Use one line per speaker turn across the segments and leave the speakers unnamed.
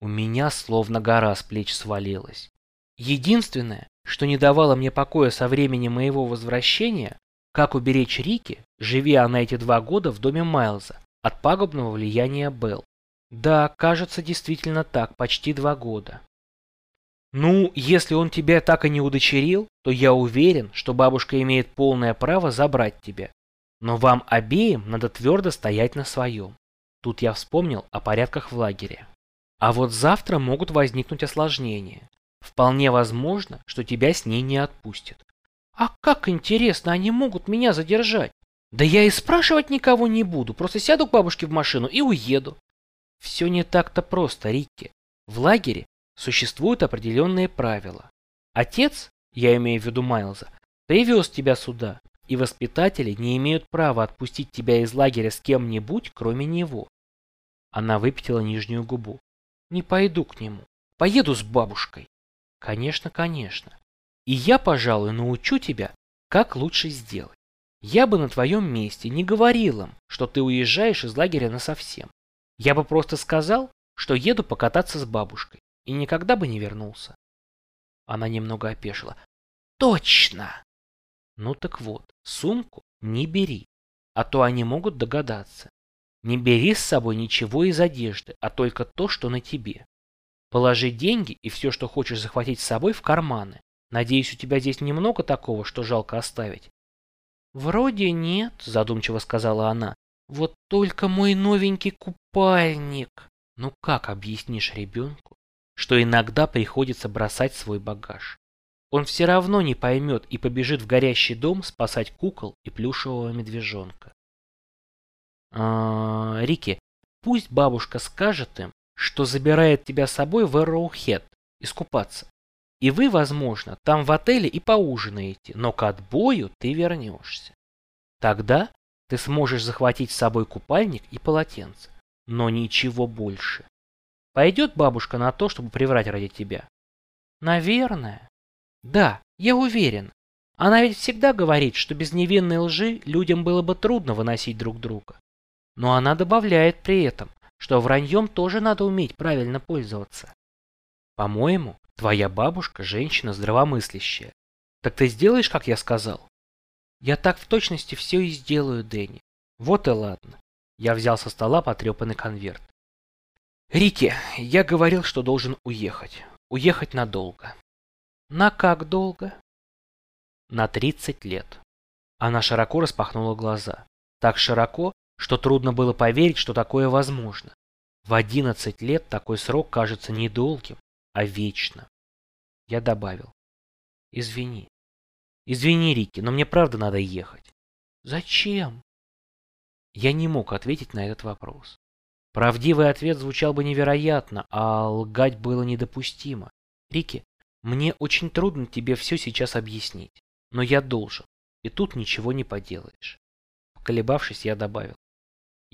У меня словно гора с плеч свалилась. Единственное, что не давало мне покоя со времени моего возвращения, как уберечь Рики, живи она эти два года в доме Майлза, от пагубного влияния Белл. Да, кажется, действительно так, почти два года. Ну, если он тебя так и не удочерил, то я уверен, что бабушка имеет полное право забрать тебя. Но вам обеим надо твердо стоять на своем. Тут я вспомнил о порядках в лагере. А вот завтра могут возникнуть осложнения. Вполне возможно, что тебя с ней не отпустят. А как интересно, они могут меня задержать. Да я и спрашивать никого не буду, просто сяду к бабушке в машину и уеду. Все не так-то просто, Рикки. В лагере существуют определенные правила. Отец, я имею в виду Майлза, привез тебя сюда, и воспитатели не имеют права отпустить тебя из лагеря с кем-нибудь, кроме него. Она выпятила нижнюю губу. Не пойду к нему. Поеду с бабушкой. Конечно, конечно. И я, пожалуй, научу тебя, как лучше сделать. Я бы на твоем месте не говорил им, что ты уезжаешь из лагеря насовсем. Я бы просто сказал, что еду покататься с бабушкой и никогда бы не вернулся. Она немного опешила. Точно! Ну так вот, сумку не бери, а то они могут догадаться. Не бери с собой ничего из одежды, а только то, что на тебе. Положи деньги и все, что хочешь захватить с собой, в карманы. Надеюсь, у тебя здесь немного такого, что жалко оставить. Вроде нет, задумчиво сказала она. Вот только мой новенький купальник. Ну как объяснишь ребенку, что иногда приходится бросать свой багаж? Он все равно не поймет и побежит в горящий дом спасать кукол и плюшевого медвежонка. А, Рики, пусть бабушка скажет им, что забирает тебя с собой в Эрроухед искупаться. И вы, возможно, там в отеле и поужинаете, но к отбою ты вернешься. Тогда ты сможешь захватить с собой купальник и полотенце, но ничего больше. Пойдет бабушка на то, чтобы приврать ради тебя? Наверное. Да, я уверен. Она ведь всегда говорит, что без невинной лжи людям было бы трудно выносить друг друга. Но она добавляет при этом, что враньем тоже надо уметь правильно пользоваться. По-моему, твоя бабушка женщина здравомыслящая. Так ты сделаешь, как я сказал? Я так в точности все и сделаю, Дэнни. Вот и ладно. Я взял со стола потрепанный конверт. Рики, я говорил, что должен уехать. Уехать надолго. На как долго? На 30 лет. Она широко распахнула глаза. Так широко, что трудно было поверить, что такое возможно. В 11 лет такой срок кажется не долгим, а вечным. Я добавил. Извини. Извини, Рики, но мне правда надо ехать. Зачем? Я не мог ответить на этот вопрос. Правдивый ответ звучал бы невероятно, а лгать было недопустимо. Рики, мне очень трудно тебе все сейчас объяснить, но я должен, и тут ничего не поделаешь. Поколебавшись, я добавил.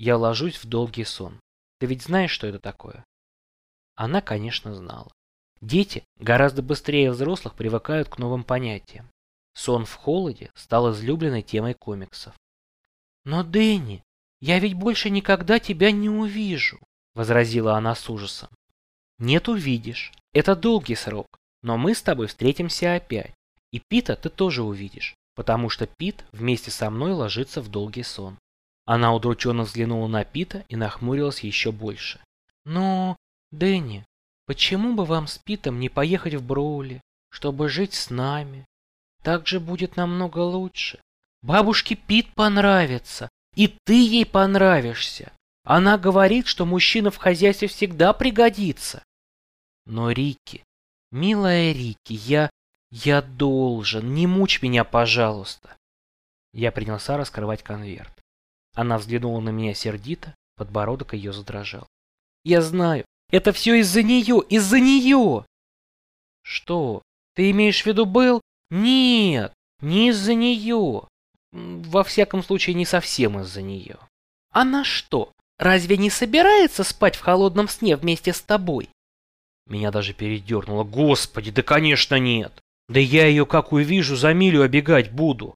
Я ложусь в долгий сон. Ты ведь знаешь, что это такое? Она, конечно, знала. Дети гораздо быстрее взрослых привыкают к новым понятиям. Сон в холоде стал излюбленной темой комиксов. «Но, Дэнни, я ведь больше никогда тебя не увижу», — возразила она с ужасом. «Нет, увидишь. Это долгий срок, но мы с тобой встретимся опять, и Пита ты тоже увидишь, потому что Пит вместе со мной ложится в долгий сон». Она удрученно взглянула на Пита и нахмурилась еще больше. «Но, Дэнни, почему бы вам с Питом не поехать в Броули, чтобы жить с нами? Так же будет намного лучше. Бабушке Пит понравится, и ты ей понравишься. Она говорит, что мужчина в хозяйстве всегда пригодится. Но, Рики, милая Рики, я... я должен, не мучь меня, пожалуйста. Я принялся раскрывать конверт. Она взглянула на меня сердито, подбородок ее задрожал. Я знаю, это все из-за нее, из-за нее! Что, ты имеешь в виду Белл? Нет, не из-за нее. Во всяком случае, не совсем из-за нее. Она что, разве не собирается спать в холодном сне вместе с тобой? Меня даже передернуло. Господи, да конечно нет. Да я ее как увижу, за милю обегать буду.